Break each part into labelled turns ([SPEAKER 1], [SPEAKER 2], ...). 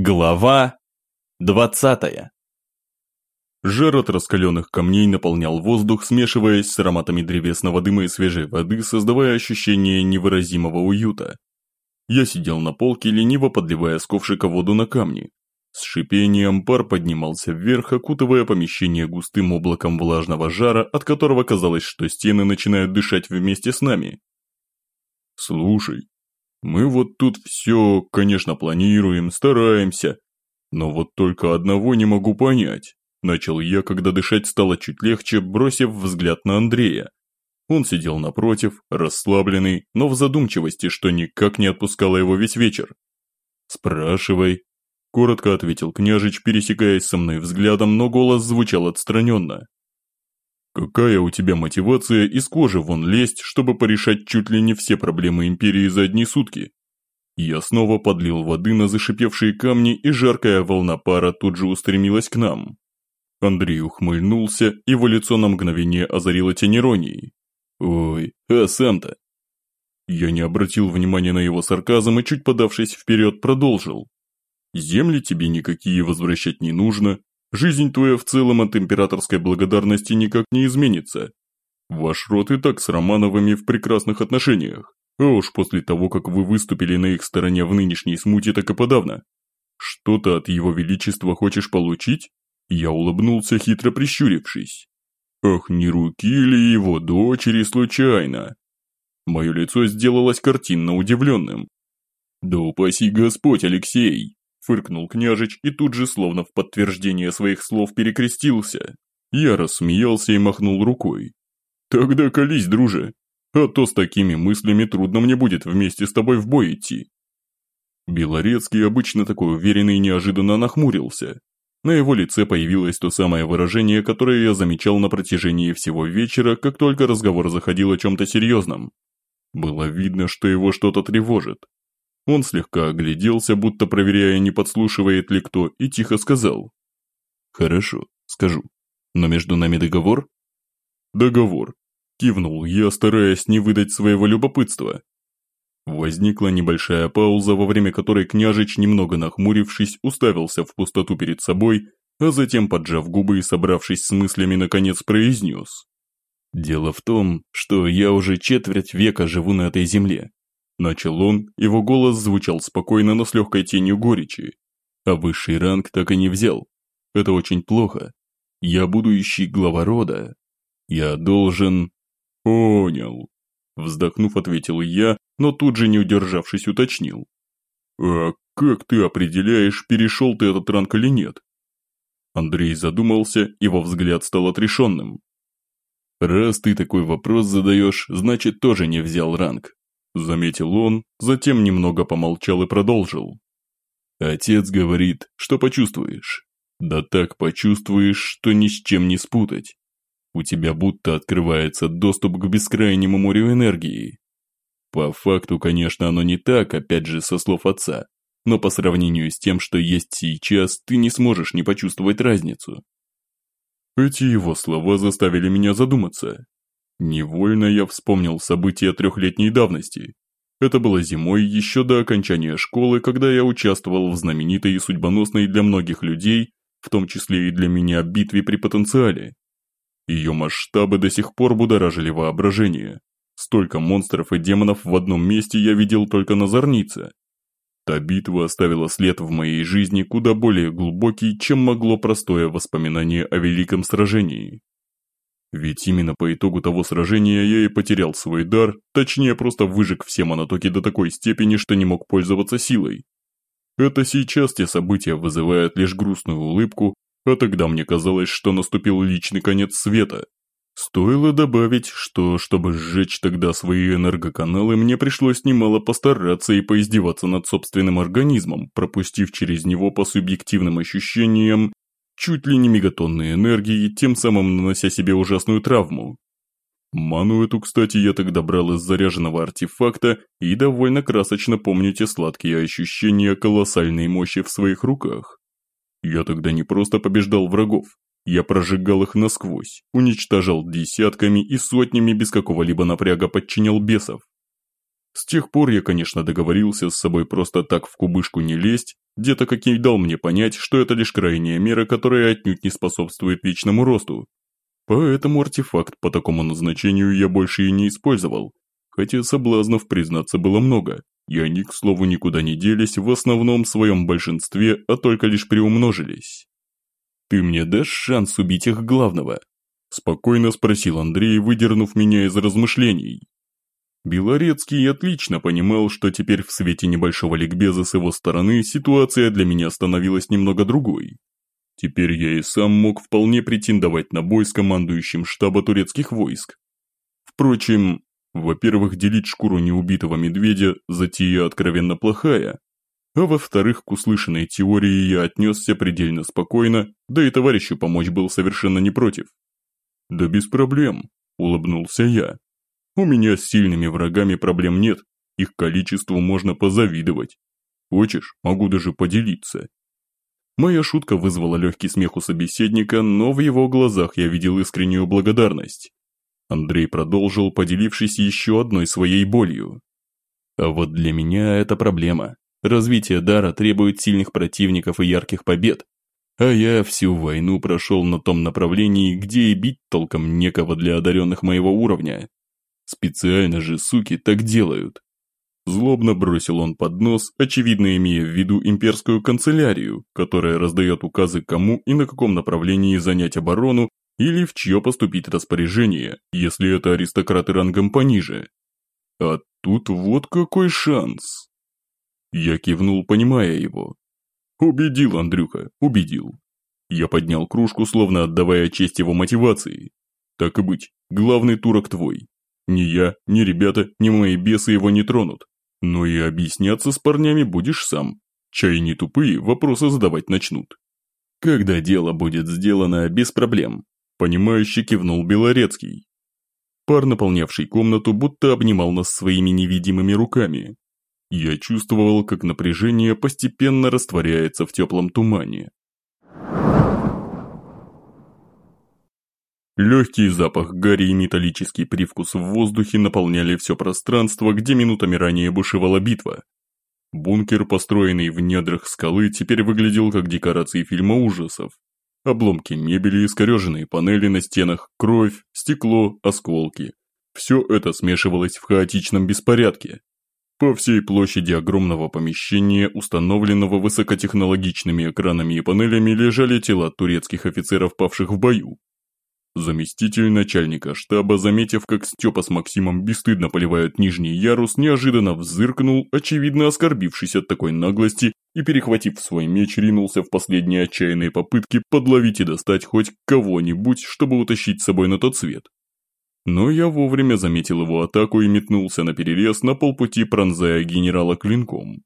[SPEAKER 1] Глава двадцатая
[SPEAKER 2] Жар от раскаленных камней наполнял воздух, смешиваясь с ароматами древесного дыма и свежей воды, создавая ощущение невыразимого уюта. Я сидел на полке, лениво подливая с ковшика воду на камни. С шипением пар поднимался вверх, окутывая помещение густым облаком влажного жара, от которого казалось, что стены начинают дышать вместе с нами. «Слушай, мы вот тут все, конечно, планируем, стараемся. Но вот только одного не могу понять. Начал я, когда дышать стало чуть легче, бросив взгляд на Андрея. Он сидел напротив, расслабленный, но в задумчивости, что никак не отпускало его весь вечер. «Спрашивай», – коротко ответил княжич, пересекаясь со мной взглядом, но голос звучал отстраненно. Какая у тебя мотивация из кожи вон лезть, чтобы порешать чуть ли не все проблемы Империи за одни сутки? Я снова подлил воды на зашипевшие камни, и жаркая волна пара тут же устремилась к нам. Андрей ухмыльнулся, его лицо на мгновение озарило тень. «Ой, а сам-то?» Я не обратил внимания на его сарказм и, чуть подавшись вперед, продолжил. «Земли тебе никакие возвращать не нужно, Жизнь твоя в целом от императорской благодарности никак не изменится. Ваш род и так с Романовыми в прекрасных отношениях, а уж после того, как вы выступили на их стороне в нынешней смуте, так и подавно. Что-то от его величества хочешь получить? Я улыбнулся, хитро прищурившись. Ах, не руки ли его дочери случайно? Мое лицо сделалось картинно удивленным. Да упаси Господь, Алексей! Фыркнул княжич и тут же, словно в подтверждение своих слов, перекрестился. Я рассмеялся и махнул рукой. «Тогда колись, друже, а то с такими мыслями трудно мне будет вместе с тобой в бой идти». Белорецкий, обычно такой уверенный, неожиданно нахмурился. На его лице появилось то самое выражение, которое я замечал на протяжении всего вечера, как только разговор заходил о чем-то серьезном. Было видно, что его что-то тревожит. Он слегка огляделся, будто проверяя, не подслушивает ли кто, и тихо сказал. «Хорошо, скажу. Но между нами договор?» «Договор», – кивнул я, стараясь не выдать своего любопытства. Возникла небольшая пауза, во время которой княжич, немного нахмурившись, уставился в пустоту перед собой, а затем, поджав губы и собравшись с мыслями, наконец произнес. «Дело в том, что я уже четверть века живу на этой земле, Начал он, его голос звучал спокойно, но с легкой тенью горечи. А высший ранг так и не взял. Это очень плохо. Я будущий глава рода. Я должен... Понял. Вздохнув, ответил я, но тут же не удержавшись уточнил. А как ты определяешь, перешел ты этот ранг или нет? Андрей задумался, его взгляд стал отрешенным. «Раз ты такой вопрос задаешь, значит тоже не взял ранг. Заметил он, затем немного помолчал и продолжил. Отец говорит, что почувствуешь. Да так почувствуешь, что ни с чем не спутать. У тебя будто открывается доступ к бескрайнему морю энергии. По факту, конечно, оно не так, опять же, со слов отца, но по сравнению с тем, что есть сейчас, ты не сможешь не почувствовать разницу. Эти его слова заставили меня задуматься. Невольно я вспомнил события трехлетней давности. Это было зимой еще до окончания школы, когда я участвовал в знаменитой и судьбоносной для многих людей, в том числе и для меня, битве при потенциале. Ее масштабы до сих пор будоражили воображение. Столько монстров и демонов в одном месте я видел только на Зорнице. Та битва оставила след в моей жизни куда более глубокий, чем могло простое воспоминание о великом сражении. Ведь именно по итогу того сражения я и потерял свой дар, точнее просто выжег все монотоки до такой степени, что не мог пользоваться силой. Это сейчас те события вызывают лишь грустную улыбку, а тогда мне казалось, что наступил личный конец света. Стоило добавить, что, чтобы сжечь тогда свои энергоканалы, мне пришлось немало постараться и поиздеваться над собственным организмом, пропустив через него по субъективным ощущениям чуть ли не мегатонны энергии, тем самым нанося себе ужасную травму. Ману эту, кстати, я тогда брал из заряженного артефакта и довольно красочно помню те сладкие ощущения колоссальной мощи в своих руках. Я тогда не просто побеждал врагов, я прожигал их насквозь, уничтожал десятками и сотнями без какого-либо напряга подчинял бесов. С тех пор я, конечно, договорился с собой просто так в кубышку не лезть, Деток и дал мне понять, что это лишь крайняя мера, которая отнюдь не способствует вечному росту. Поэтому артефакт по такому назначению я больше и не использовал, хотя соблазнов, признаться, было много, и они, к слову, никуда не делись в основном своем большинстве, а только лишь приумножились. «Ты мне дашь шанс убить их главного?» Спокойно спросил Андрей, выдернув меня из размышлений. Белорецкий отлично понимал, что теперь в свете небольшого ликбеза с его стороны ситуация для меня становилась немного другой. Теперь я и сам мог вполне претендовать на бой с командующим штаба турецких войск. Впрочем, во-первых, делить шкуру неубитого медведя – затея откровенно плохая, а во-вторых, к услышанной теории я отнесся предельно спокойно, да и товарищу помочь был совершенно не против. «Да без проблем», – улыбнулся я. «У меня с сильными врагами проблем нет, их количеству можно позавидовать. Хочешь, могу даже поделиться». Моя шутка вызвала легкий смех у собеседника, но в его глазах я видел искреннюю благодарность. Андрей продолжил, поделившись еще одной своей болью. А вот для меня это проблема. Развитие дара требует сильных противников и ярких побед, а я всю войну прошел на том направлении, где и бить толком некого для одаренных моего уровня. Специально же суки так делают. Злобно бросил он под нос, очевидно имея в виду имперскую канцелярию, которая раздает указы кому и на каком направлении занять оборону или в чье поступить распоряжение, если это аристократы рангом пониже. А тут вот какой шанс. Я кивнул, понимая его, «Убедил, Андрюха, убедил». Я поднял кружку, словно отдавая честь его мотивации. «Так и быть, главный турок твой. Ни я, ни ребята, ни мои бесы его не тронут. Но и объясняться с парнями будешь сам. Чай не тупые, вопросы задавать начнут». «Когда дело будет сделано, без проблем», – понимающе кивнул Белорецкий. Пар, наполнявший комнату, будто обнимал нас своими невидимыми руками, я чувствовал, как напряжение постепенно растворяется в теплом тумане. Легкий запах гари и металлический привкус в воздухе наполняли все пространство, где минутами ранее бушевала битва. Бункер, построенный в недрах скалы, теперь выглядел как декорации фильма ужасов. Обломки мебели, искореженные панели на стенах, кровь, стекло, осколки. Все это смешивалось в хаотичном беспорядке. По всей площади огромного помещения, установленного высокотехнологичными экранами и панелями, лежали тела турецких офицеров, павших в бою. Заместитель начальника штаба, заметив, как Степа с Максимом бесстыдно поливают нижний ярус, неожиданно взыркнул, очевидно оскорбившись от такой наглости, и, перехватив свой меч, ринулся в последние отчаянные попытки подловить и достать хоть кого-нибудь, чтобы утащить с собой на тот свет. Но я вовремя заметил его атаку и метнулся на перерез на полпути пронзая генерала клинком.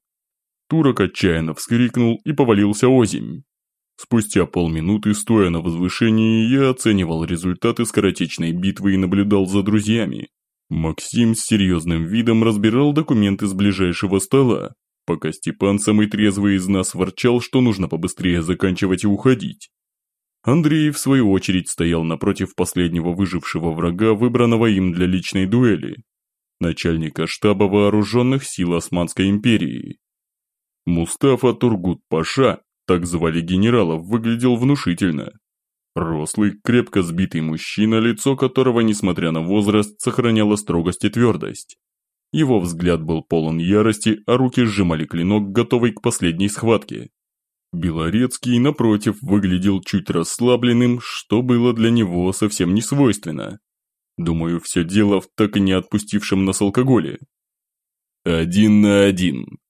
[SPEAKER 2] Турок отчаянно вскрикнул и повалился озимь. Спустя полминуты, стоя на возвышении, я оценивал результаты скоротечной битвы и наблюдал за друзьями. Максим с серьезным видом разбирал документы с ближайшего стола, пока Степан, самый трезвый из нас, ворчал, что нужно побыстрее заканчивать и уходить. Андрей, в свою очередь, стоял напротив последнего выжившего врага, выбранного им для личной дуэли, начальника штаба вооруженных сил Османской империи. Мустафа Тургут-Паша, так звали генерала, выглядел внушительно. Рослый, крепко сбитый мужчина, лицо которого, несмотря на возраст, сохраняло строгость и твердость. Его взгляд был полон ярости, а руки сжимали клинок, готовый к последней схватке. Белорецкий, напротив, выглядел чуть расслабленным, что было для него совсем не свойственно. Думаю, все дело в так и не отпустившем нас алкоголе. «Один на один», –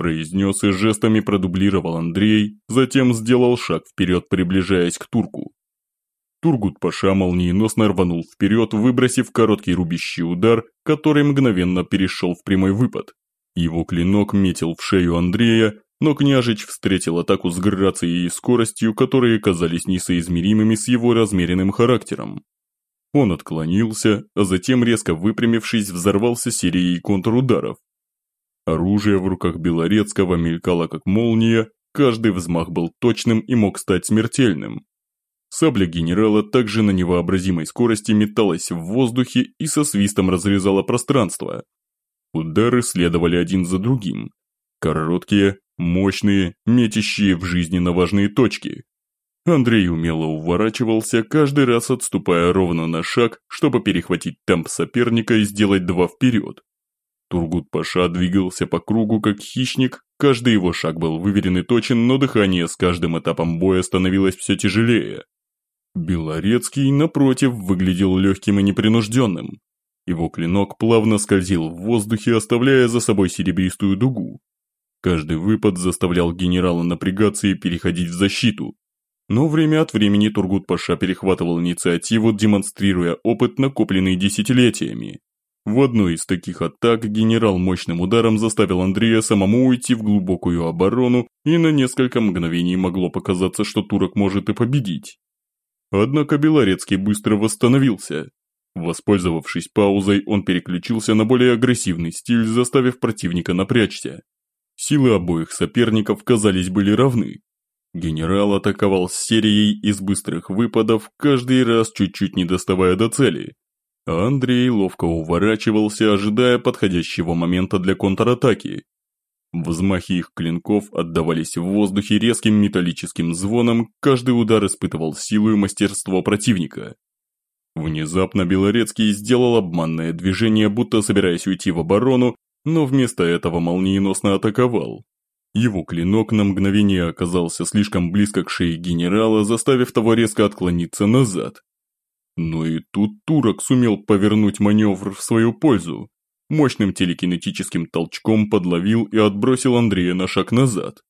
[SPEAKER 2] произнес и жестами продублировал Андрей, затем сделал шаг вперед, приближаясь к турку. Тургут Паша молниеносно рванул вперед, выбросив короткий рубящий удар, который мгновенно перешел в прямой выпад. Его клинок метил в шею Андрея, но княжич встретил атаку с грацией и скоростью, которые казались несоизмеримыми с его размеренным характером. Он отклонился, а затем, резко выпрямившись, взорвался серией контрударов. Оружие в руках Белорецкого мелькало как молния, каждый взмах был точным и мог стать смертельным. Сабля генерала также на невообразимой скорости металась в воздухе и со свистом разрезала пространство. Удары следовали один за другим, Короткие, мощные, метящие в жизненно важные точки. Андрей умело уворачивался, каждый раз отступая ровно на шаг, чтобы перехватить темп соперника и сделать два вперед. Тургут-паша двигался по кругу как хищник, каждый его шаг был выверен и точен, но дыхание с каждым этапом боя становилось все тяжелее. Белорецкий, напротив, выглядел легким и непринужденным. Его клинок плавно скользил в воздухе, оставляя за собой серебристую дугу. Каждый выпад заставлял генерала напрягаться и переходить в защиту. Но время от времени Тургут-Паша перехватывал инициативу, демонстрируя опыт, накопленный десятилетиями. В одной из таких атак генерал мощным ударом заставил Андрея самому уйти в глубокую оборону, и на несколько мгновений могло показаться, что турок может и победить. Однако Белорецкий быстро восстановился. Воспользовавшись паузой, он переключился на более агрессивный стиль, заставив противника напрячься. Силы обоих соперников, казались, были равны. Генерал атаковал с серией из быстрых выпадов, каждый раз чуть-чуть не доставая до цели, Андрей ловко уворачивался, ожидая подходящего момента для контратаки. Взмахи их клинков отдавались в воздухе резким металлическим звоном, каждый удар испытывал силу и мастерство противника. Внезапно Белорецкий сделал обманное движение, будто собираясь уйти в оборону, но вместо этого молниеносно атаковал. Его клинок на мгновение оказался слишком близко к шее генерала, заставив того резко отклониться назад. Но и тут турок сумел повернуть маневр в свою пользу. Мощным телекинетическим толчком подловил и отбросил Андрея на шаг назад.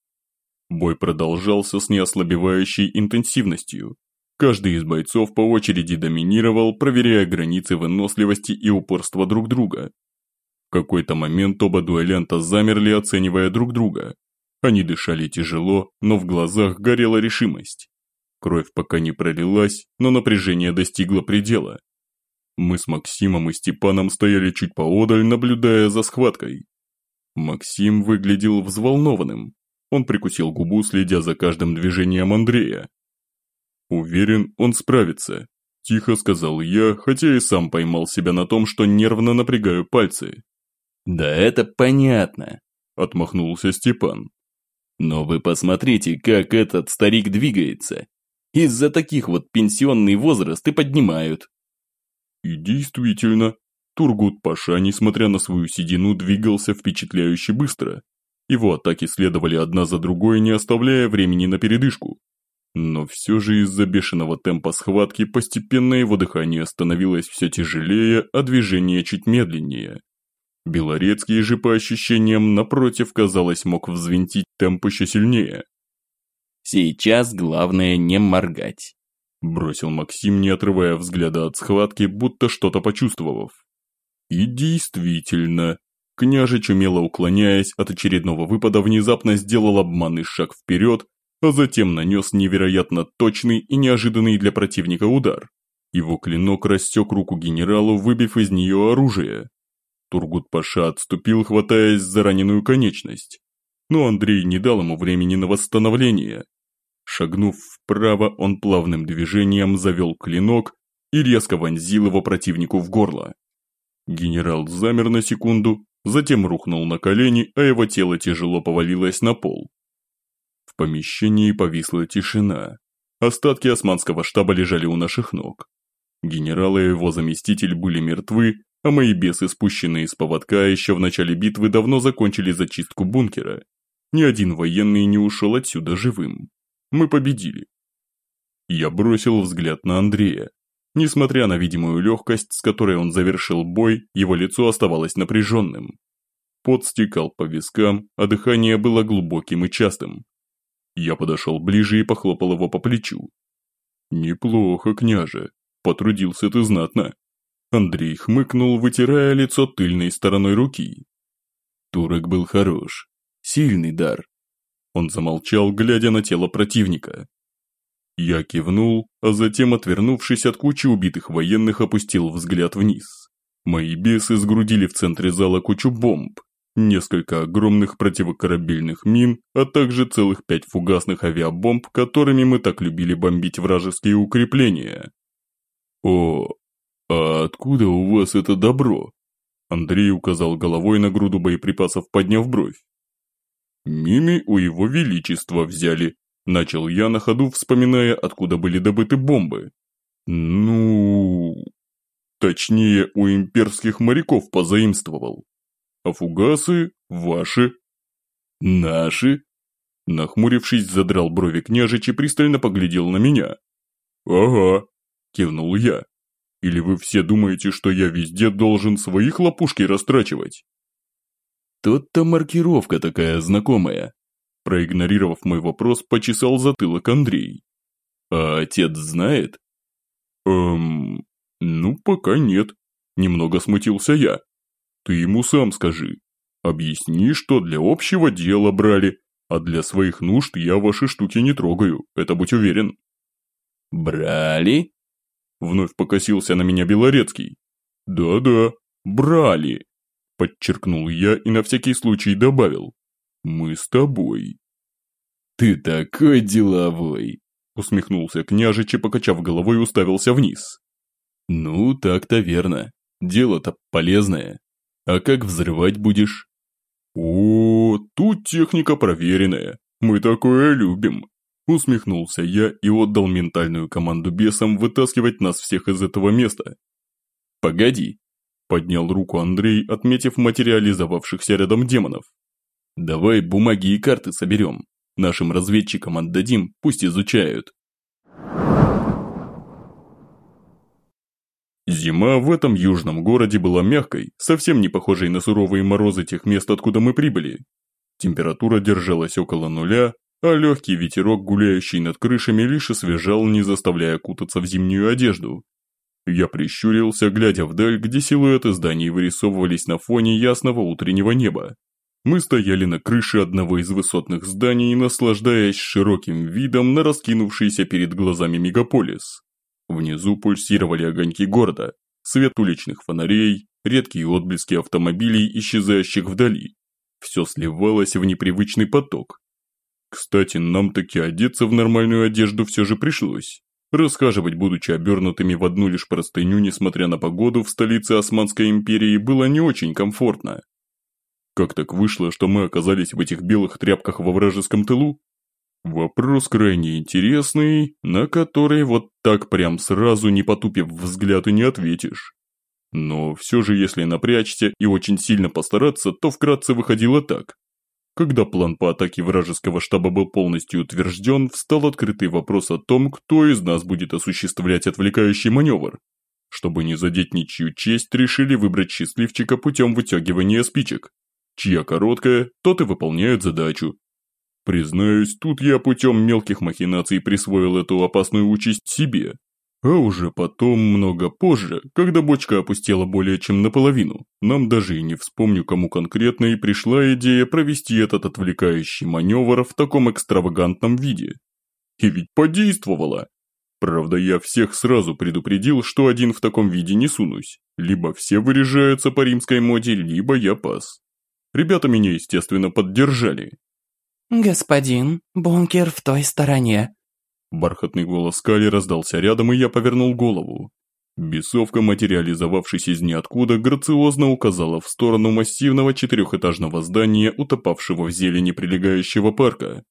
[SPEAKER 2] Бой продолжался с неослабевающей интенсивностью. Каждый из бойцов по очереди доминировал, проверяя границы выносливости и упорства друг друга. В какой-то момент оба дуэлянта замерли, оценивая друг друга. Они дышали тяжело, но в глазах горела решимость. Кровь пока не пролилась, но напряжение достигло предела. Мы с Максимом и Степаном стояли чуть поодаль, наблюдая за схваткой. Максим выглядел взволнованным. Он прикусил губу, следя за каждым движением Андрея. «Уверен, он справится», – тихо сказал я, хотя и сам поймал себя на том, что нервно напрягаю пальцы.
[SPEAKER 1] «Да это понятно», –
[SPEAKER 2] отмахнулся Степан.
[SPEAKER 1] «Но вы посмотрите, как этот старик двигается. Из-за таких вот пенсионный возраст и поднимают.
[SPEAKER 2] И действительно, Тургут-Паша, несмотря на свою седину, двигался впечатляюще быстро. Его атаки следовали одна за другой, не оставляя времени на передышку. Но все же из-за бешеного темпа схватки постепенно его дыхание становилось все тяжелее, а движение чуть медленнее. Белорецкий же по ощущениям, напротив, казалось, мог взвинтить темп еще сильнее.
[SPEAKER 1] Сейчас главное не моргать.
[SPEAKER 2] Бросил Максим, не отрывая взгляда от схватки, будто что-то почувствовав. И действительно, княжич, умело уклоняясь от очередного выпада, внезапно сделал обманный шаг вперед, а затем нанес невероятно точный и неожиданный для противника удар. Его клинок рассек руку генералу, выбив из нее оружие. Тургут-паша отступил, хватаясь за раненую конечность но Андрей не дал ему времени на восстановление. Шагнув вправо, он плавным движением завел клинок и резко вонзил его противнику в горло. Генерал замер на секунду, затем рухнул на колени, а его тело тяжело повалилось на пол. В помещении повисла тишина. Остатки османского штаба лежали у наших ног. Генерал и его заместитель были мертвы, а мои бесы, спущенные с поводка еще в начале битвы, давно закончили зачистку бункера ни один военный не ушел отсюда живым. Мы победили. Я бросил взгляд на Андрея. Несмотря на видимую легкость, с которой он завершил бой, его лицо оставалось напряженным. Пот стекал по вискам, а дыхание было глубоким и частым. Я подошел ближе и похлопал его по плечу. «Неплохо, княже. Потрудился ты знатно». Андрей хмыкнул, вытирая лицо тыльной стороной руки.
[SPEAKER 1] Турок был хорош. Сильный дар.
[SPEAKER 2] Он замолчал, глядя на тело противника. Я кивнул, а затем, отвернувшись от кучи убитых военных, опустил взгляд вниз. Мои бесы сгрудили в центре зала кучу бомб, несколько огромных противокорабельных мин, а также целых пять фугасных авиабомб, которыми мы так любили бомбить вражеские укрепления. «О, а откуда у вас это добро?» Андрей указал головой на груду боеприпасов, подняв бровь. Мими у его величества взяли. Начал я на ходу, вспоминая, откуда были добыты бомбы. Ну... Точнее, у имперских моряков позаимствовал. А фугасы ваши. Наши? Нахмурившись, задрал брови княжич и пристально поглядел на меня. «Ага», – кивнул я. «Или вы все думаете, что я везде должен свои хлопушки растрачивать?»
[SPEAKER 1] «Тут-то маркировка такая знакомая», – проигнорировав мой вопрос, почесал затылок Андрей. «А отец знает?»
[SPEAKER 2] «Эм, ну пока нет», – немного смутился я. «Ты ему сам скажи. Объясни, что для общего дела брали, а для своих нужд я ваши штуки не трогаю, это будь уверен».
[SPEAKER 1] «Брали?»
[SPEAKER 2] Вновь покосился на меня Белорецкий. «Да-да, брали», подчеркнул я и на всякий случай добавил. «Мы с тобой».
[SPEAKER 1] «Ты такой деловой!»
[SPEAKER 2] усмехнулся княжич и, покачав головой, уставился вниз.
[SPEAKER 1] «Ну, так-то верно. Дело-то полезное. А как взрывать будешь?»
[SPEAKER 2] «О, тут техника проверенная. Мы такое любим», Усмехнулся я и отдал ментальную команду бесам вытаскивать нас всех из этого места.
[SPEAKER 1] «Погоди!» – поднял руку Андрей, отметив материализовавшихся рядом демонов. «Давай бумаги и карты соберем. Нашим разведчикам отдадим, пусть изучают».
[SPEAKER 2] Зима в этом южном городе была мягкой, совсем не похожей на суровые морозы тех мест, откуда мы прибыли. Температура держалась около нуля, а легкий ветерок, гуляющий над крышами, лишь освежал, не заставляя кутаться в зимнюю одежду. Я прищурился, глядя вдаль, где силуэты зданий вырисовывались на фоне ясного утреннего неба. Мы стояли на крыше одного из высотных зданий, наслаждаясь широким видом на раскинувшийся перед глазами мегаполис. Внизу пульсировали огоньки города, свет уличных фонарей, редкие отблески автомобилей, исчезающих вдали. Все сливалось в непривычный поток, кстати, нам таки одеться в нормальную одежду все же пришлось. Расхаживать, будучи обернутыми в одну лишь простыню, несмотря на погоду, в столице Османской империи было не очень комфортно. Как так вышло, что мы оказались в этих белых тряпках во вражеском тылу? Вопрос крайне интересный, на который вот так прям сразу, не потупив взгляд, и не ответишь. Но все же, если напрячься и очень сильно постараться, то вкратце выходило так. Когда план по атаке вражеского штаба был полностью утвержден, встал открытый вопрос о том, кто из нас будет осуществлять отвлекающий маневр. Чтобы не задеть ничью честь, решили выбрать счастливчика путем вытягивания спичек. Чья короткая, тот и выполняет задачу. Признаюсь, тут я путем мелких махинаций присвоил эту опасную участь себе, а уже потом, много позже, когда бочка опустела более чем наполовину, нам даже и не вспомню, кому конкретно и пришла идея провести этот отвлекающий маневр в таком экстравагантном виде. И ведь подействовало. Правда, я всех сразу предупредил, что один в таком виде не сунусь. Либо все выряжаются по римской моде, либо я пас. Ребята меня, естественно, поддержали.
[SPEAKER 3] «Господин, бункер в той стороне»,
[SPEAKER 2] Бархатный голос Кали раздался рядом, и я повернул голову. Бесовка, материализовавшись из ниоткуда, грациозно указала в сторону массивного четырехэтажного здания, утопавшего в зелени прилегающего парка.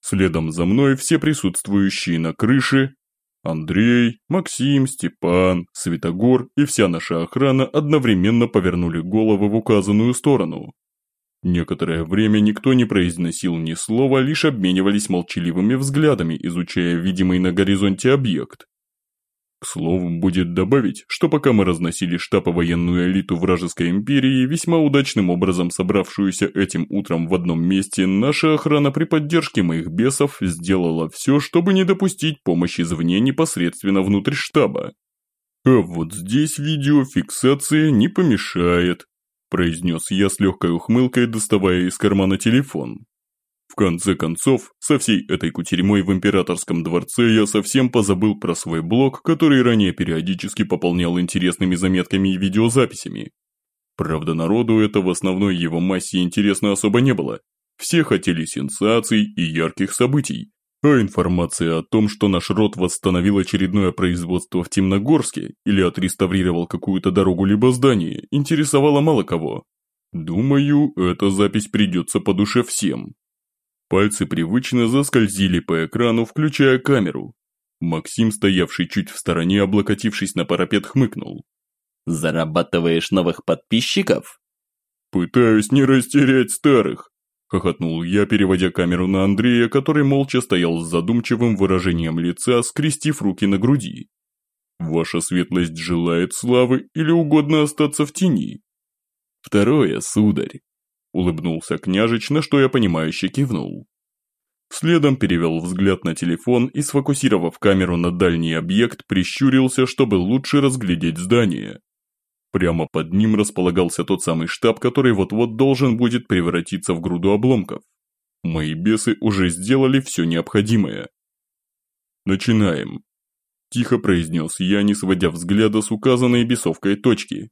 [SPEAKER 2] Следом за мной все присутствующие на крыше Андрей, Максим, Степан, Светогор и вся наша охрана одновременно повернули головы в указанную сторону. Некоторое время никто не произносил ни слова, лишь обменивались молчаливыми взглядами, изучая видимый на горизонте объект. К слову, будет добавить, что пока мы разносили штаб военную элиту вражеской империи, весьма удачным образом собравшуюся этим утром в одном месте, наша охрана при поддержке моих бесов сделала все, чтобы не допустить помощи извне непосредственно внутрь штаба. А вот здесь видеофиксация не помешает произнес я с легкой ухмылкой, доставая из кармана телефон. В конце концов, со всей этой кутерьмой в императорском дворце я совсем позабыл про свой блог, который ранее периодически пополнял интересными заметками и видеозаписями. Правда, народу это в основной его массе интересно особо не было. Все хотели сенсаций и ярких событий, а информация о том, что наш род восстановил очередное производство в Темногорске или отреставрировал какую-то дорогу либо здание, интересовала мало кого. Думаю, эта запись придется по душе всем. Пальцы привычно заскользили по экрану, включая камеру. Максим, стоявший чуть в стороне, облокотившись на парапет, хмыкнул.
[SPEAKER 4] «Зарабатываешь новых подписчиков?»
[SPEAKER 2] «Пытаюсь не растерять старых», – хохотнул я, переводя камеру на Андрея, который молча стоял с задумчивым выражением лица, скрестив руки на груди. «Ваша светлость желает славы или угодно остаться в тени?» «Второе, сударь», – улыбнулся княжич, на что я понимающе кивнул. Следом перевел взгляд на телефон и, сфокусировав камеру на дальний объект, прищурился, чтобы лучше разглядеть здание. Прямо под ним располагался тот самый штаб, который вот-вот должен будет превратиться в груду обломков. Мои бесы уже сделали все необходимое. «Начинаем», – тихо произнес я, не сводя взгляда с указанной бесовкой точки.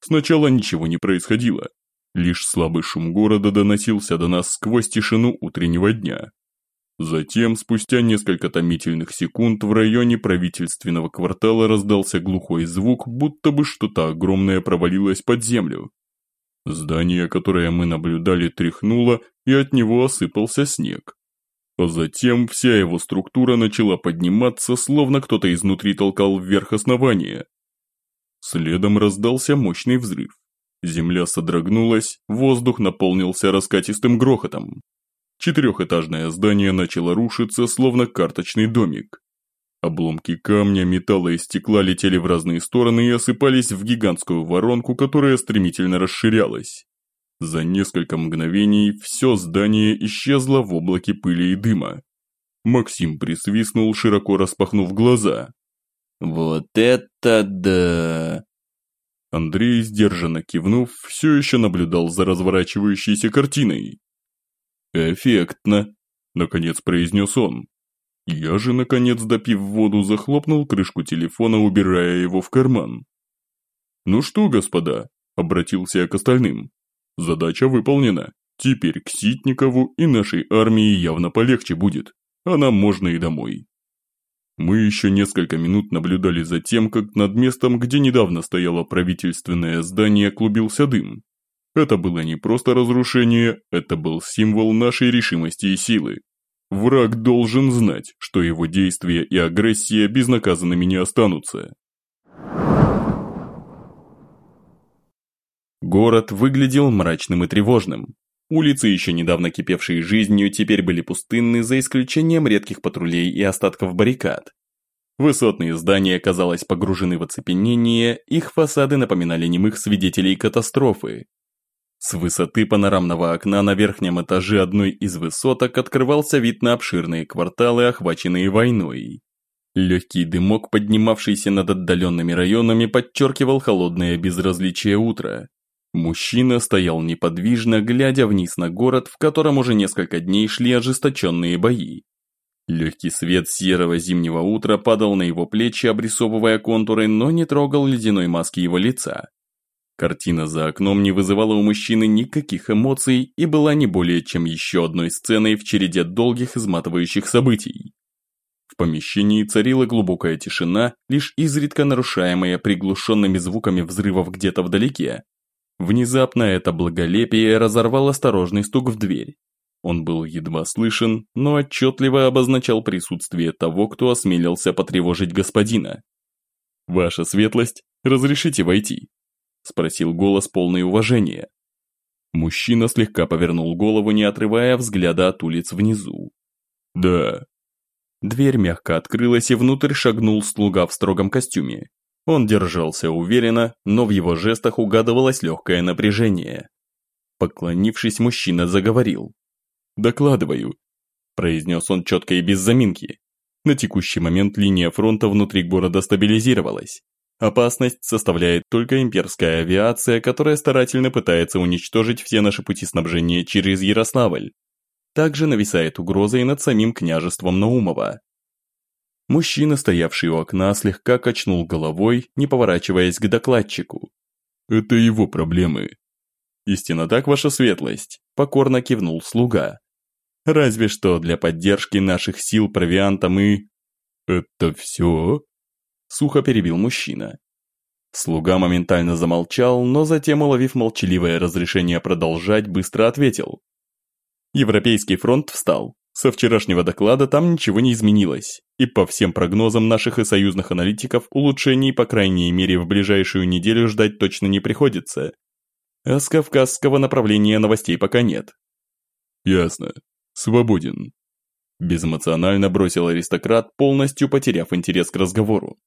[SPEAKER 2] Сначала ничего не происходило. Лишь слабый шум города доносился до нас сквозь тишину утреннего дня. Затем, спустя несколько томительных секунд, в районе правительственного квартала раздался глухой звук, будто бы что-то огромное провалилось под землю. Здание, которое мы наблюдали, тряхнуло, и от него осыпался снег. А затем вся его структура начала подниматься, словно кто-то изнутри толкал вверх основания. Следом раздался мощный взрыв. Земля содрогнулась, воздух наполнился раскатистым грохотом. Четырехэтажное здание начало рушиться, словно карточный домик. Обломки камня, металла и стекла летели в разные стороны и осыпались в гигантскую воронку, которая стремительно расширялась. За несколько мгновений все здание исчезло в облаке пыли и дыма. Максим присвистнул, широко распахнув глаза.
[SPEAKER 4] «Вот это да!»
[SPEAKER 2] Андрей, сдержанно кивнув, все еще наблюдал за разворачивающейся картиной. «Эффектно», – наконец произнес он. Я же, наконец, допив воду, захлопнул крышку телефона, убирая его в карман. «Ну что, господа», – обратился я к остальным. «Задача выполнена. Теперь к Ситникову и нашей армии явно полегче будет, а нам можно и домой». Мы еще несколько минут наблюдали за тем, как над местом, где недавно стояло правительственное здание, клубился дым. Это было не просто разрушение, это был символ нашей решимости и силы. Враг должен знать, что его действия и агрессия безнаказанными не останутся.
[SPEAKER 1] Город выглядел мрачным и тревожным. Улицы, еще недавно кипевшие жизнью, теперь были пустынны за исключением редких патрулей и остатков баррикад. Высотные здания, казалось, погружены в оцепенение, их фасады напоминали немых свидетелей катастрофы, с высоты панорамного окна на верхнем этаже одной из высоток открывался вид на обширные кварталы, охваченные войной. Легкий дымок, поднимавшийся над отдаленными районами, подчеркивал холодное безразличие утра. Мужчина стоял неподвижно, глядя вниз на город, в котором уже несколько дней шли ожесточенные бои. Легкий свет серого зимнего утра падал на его плечи, обрисовывая контуры, но не трогал ледяной маски его лица. Картина за окном не вызывала у мужчины никаких эмоций и была не более чем еще одной сценой в череде долгих изматывающих событий. В помещении царила глубокая тишина, лишь изредка нарушаемая приглушенными звуками взрывов где-то вдалеке. Внезапно это благолепие разорвал осторожный стук в дверь. Он был едва слышен, но отчетливо обозначал присутствие того, кто осмелился потревожить господина. «Ваша светлость, разрешите войти?» Спросил голос полный уважения. Мужчина слегка повернул голову, не отрывая взгляда от улиц внизу. «Да». Дверь мягко открылась, и внутрь шагнул слуга в строгом костюме. Он держался уверенно, но в его жестах угадывалось легкое напряжение. Поклонившись, мужчина заговорил. «Докладываю», – произнес он четко и без заминки. На текущий момент линия фронта внутри города стабилизировалась. Опасность составляет только имперская авиация, которая старательно пытается уничтожить все наши пути снабжения через Ярославль. Также нависает угроза и над самим княжеством Наумова. Мужчина, стоявший у окна, слегка качнул головой, не поворачиваясь к докладчику. «Это его проблемы». «Истинно так, ваша светлость», – покорно кивнул слуга. «Разве что для поддержки наших сил провиантом и...» «Это все?» Сухо перебил мужчина.
[SPEAKER 2] Слуга моментально замолчал, но затем, уловив молчаливое разрешение продолжать, быстро ответил. Европейский фронт встал. Со вчерашнего доклада там ничего не изменилось, и по всем прогнозам наших и союзных аналитиков улучшений, по крайней мере, в ближайшую неделю ждать точно не приходится. А с кавказского направления новостей пока нет.
[SPEAKER 1] Ясно. Свободен.
[SPEAKER 2] Безэмоционально бросил аристократ, полностью потеряв интерес к разговору.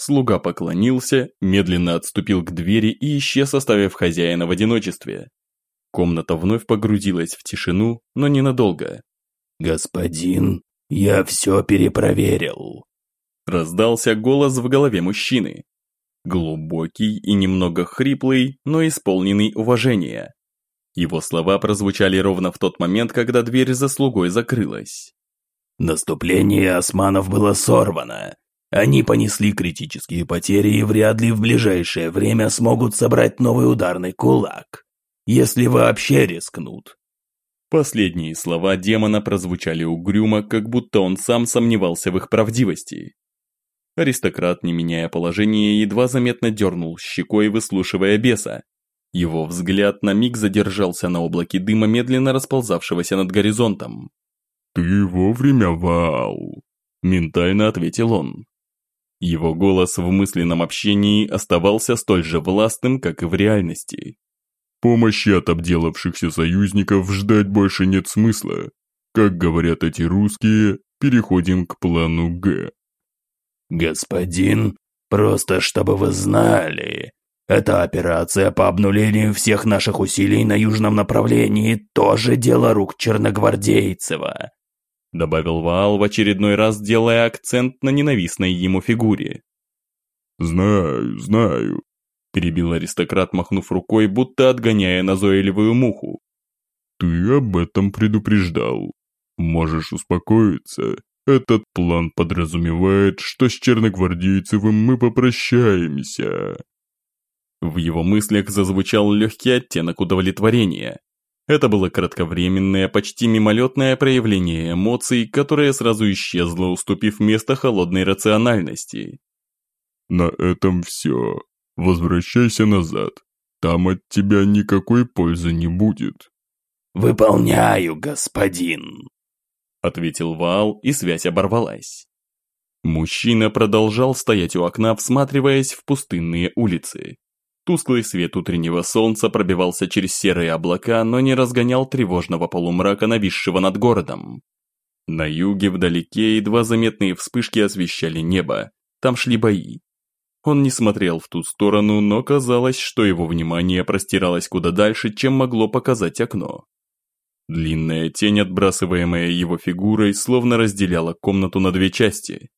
[SPEAKER 2] Слуга поклонился, медленно отступил к двери и исчез, оставив хозяина в одиночестве. Комната вновь погрузилась в тишину, но ненадолго.
[SPEAKER 5] «Господин, я все перепроверил», –
[SPEAKER 2] раздался голос в голове мужчины. Глубокий и немного хриплый, но исполненный уважения. Его слова прозвучали ровно в тот момент, когда дверь за слугой закрылась.
[SPEAKER 5] «Наступление османов было сорвано. Они понесли критические потери и вряд ли в ближайшее время смогут собрать новый ударный кулак. Если вообще рискнут.
[SPEAKER 2] Последние слова демона прозвучали угрюмо, как будто он сам сомневался в их правдивости. Аристократ, не меняя положение, едва заметно дернул щекой, выслушивая беса. Его взгляд на миг задержался на облаке дыма, медленно расползавшегося над горизонтом.
[SPEAKER 1] «Ты вовремя, Вал!» – ментально ответил он.
[SPEAKER 2] Его голос в мысленном общении оставался столь же властным, как и в реальности.
[SPEAKER 1] Помощи от обделавшихся союзников ждать больше нет смысла. Как говорят эти русские, переходим к плану Г.
[SPEAKER 5] Господин, просто чтобы вы знали, эта операция по обнулению всех наших усилий на южном направлении тоже дело рук Черногвардейцева.
[SPEAKER 2] Добавил Ваал в очередной раз, делая акцент на ненавистной ему фигуре.
[SPEAKER 1] «Знаю, знаю»,
[SPEAKER 2] перебил аристократ, махнув рукой, будто отгоняя назойливую муху.
[SPEAKER 1] «Ты об этом предупреждал. Можешь успокоиться. Этот план подразумевает, что с Черногвардейцевым мы попрощаемся».
[SPEAKER 2] В его мыслях зазвучал легкий оттенок удовлетворения. Это было кратковременное, почти мимолетное проявление эмоций, которое сразу исчезло, уступив место холодной рациональности.
[SPEAKER 1] «На этом все. Возвращайся назад. Там от тебя никакой пользы не будет.
[SPEAKER 5] Выполняю, господин.
[SPEAKER 2] Ответил Ваал, и связь оборвалась. Мужчина продолжал стоять у окна, всматриваясь в пустынные улицы. Тусклый свет утреннего солнца пробивался через серые облака, но не разгонял тревожного полумрака, нависшего над городом. На юге вдалеке едва заметные вспышки освещали небо. Там шли бои. Он не смотрел в ту сторону, но казалось, что его внимание простиралось куда дальше, чем могло показать окно. Длинная тень, отбрасываемая его фигурой, словно разделяла комнату на две части.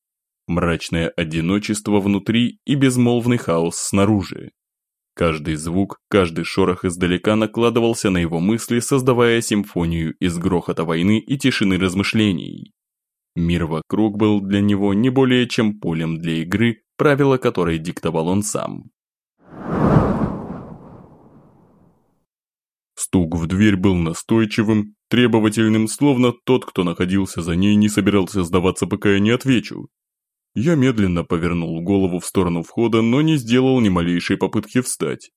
[SPEAKER 2] Мрачное одиночество внутри и безмолвный хаос снаружи. Каждый звук, каждый шорох издалека накладывался на его мысли, создавая симфонию из грохота войны и тишины размышлений. Мир вокруг был для него не более чем полем для игры, правила которой диктовал он сам.
[SPEAKER 1] Стук в дверь был настойчивым, требовательным, словно тот, кто находился за ней, не собирался сдаваться, пока я не отвечу. Я медленно повернул голову в сторону входа, но не сделал ни малейшей попытки встать.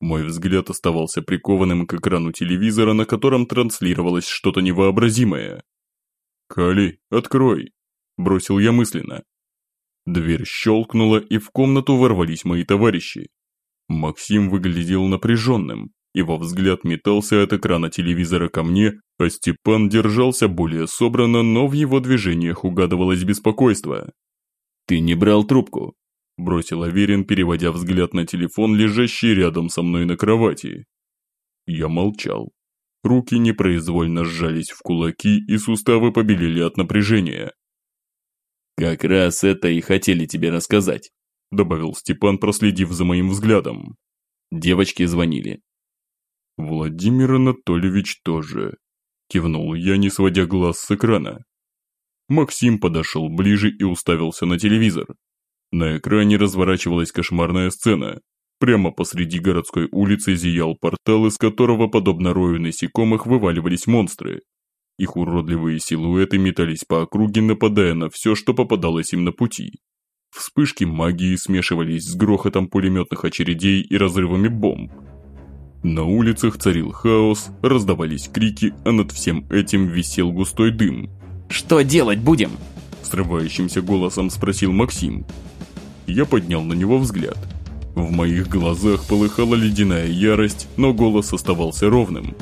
[SPEAKER 1] Мой взгляд оставался прикованным к экрану телевизора, на котором транслировалось что-то невообразимое. «Кали, открой!» – бросил я мысленно. Дверь щелкнула, и в комнату ворвались мои товарищи. Максим выглядел напряженным, его взгляд метался от экрана телевизора ко мне, а Степан держался более собранно, но в его движениях угадывалось беспокойство.
[SPEAKER 2] «Ты не брал трубку», –
[SPEAKER 1] бросил Аверин, переводя взгляд на телефон, лежащий рядом со мной на кровати. Я молчал. Руки непроизвольно сжались в кулаки, и суставы побелели от напряжения.
[SPEAKER 2] «Как раз это и хотели тебе рассказать», – добавил Степан, проследив за моим взглядом. Девочки звонили.
[SPEAKER 1] «Владимир Анатольевич тоже», – кивнул я, не сводя глаз с экрана. Максим подошел ближе и уставился на телевизор. На экране разворачивалась кошмарная сцена. Прямо посреди городской улицы зиял портал, из которого, подобно рою насекомых, вываливались монстры. Их уродливые силуэты метались по округе, нападая на все, что попадалось им на пути.
[SPEAKER 2] Вспышки магии смешивались с грохотом пулеметных очередей и разрывами бомб. На улицах царил хаос, раздавались крики, а над всем этим висел густой дым.
[SPEAKER 3] «Что делать будем?»
[SPEAKER 2] Срывающимся голосом спросил Максим. Я поднял на него взгляд. В моих глазах полыхала ледяная ярость, но голос оставался ровным.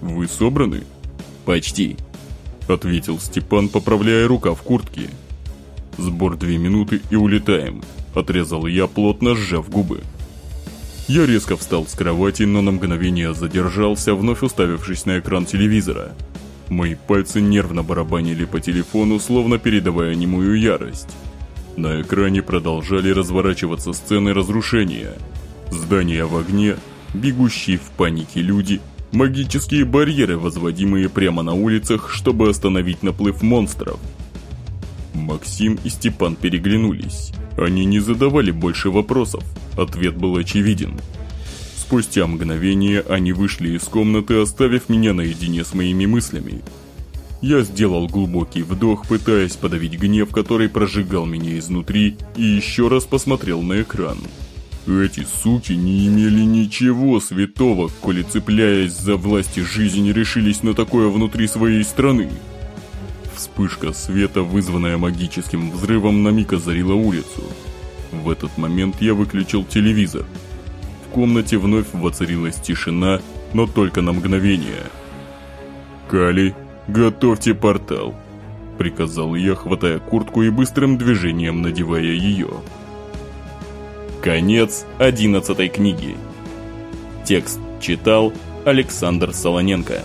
[SPEAKER 2] «Вы собраны?»
[SPEAKER 4] «Почти», —
[SPEAKER 2] ответил Степан, поправляя рука в куртке. «Сбор две минуты и улетаем», – отрезал я, плотно сжав губы. Я резко встал с кровати, но на мгновение задержался, вновь уставившись на экран телевизора. Мои пальцы нервно барабанили по телефону, словно передавая немую ярость. На экране продолжали разворачиваться сцены разрушения. Здания в огне, бегущие в панике люди, магические барьеры, возводимые прямо на улицах, чтобы остановить наплыв монстров – Максим и Степан переглянулись. Они не задавали больше вопросов, ответ был очевиден. Спустя мгновение они вышли из комнаты, оставив меня наедине с моими мыслями. Я сделал глубокий вдох, пытаясь подавить гнев, который прожигал меня изнутри, и еще раз посмотрел на экран. Эти суки не имели ничего святого, коли цепляясь за власть и жизнь решились на такое внутри своей страны. Вспышка света, вызванная магическим взрывом, на миг озарила улицу. В этот момент я выключил телевизор. Комнате вновь воцарилась тишина, но только на мгновение. «Кали, готовьте портал», – приказал я, хватая куртку и быстрым движением надевая ее.
[SPEAKER 4] Конец одиннадцатой книги. Текст читал Александр Солоненко.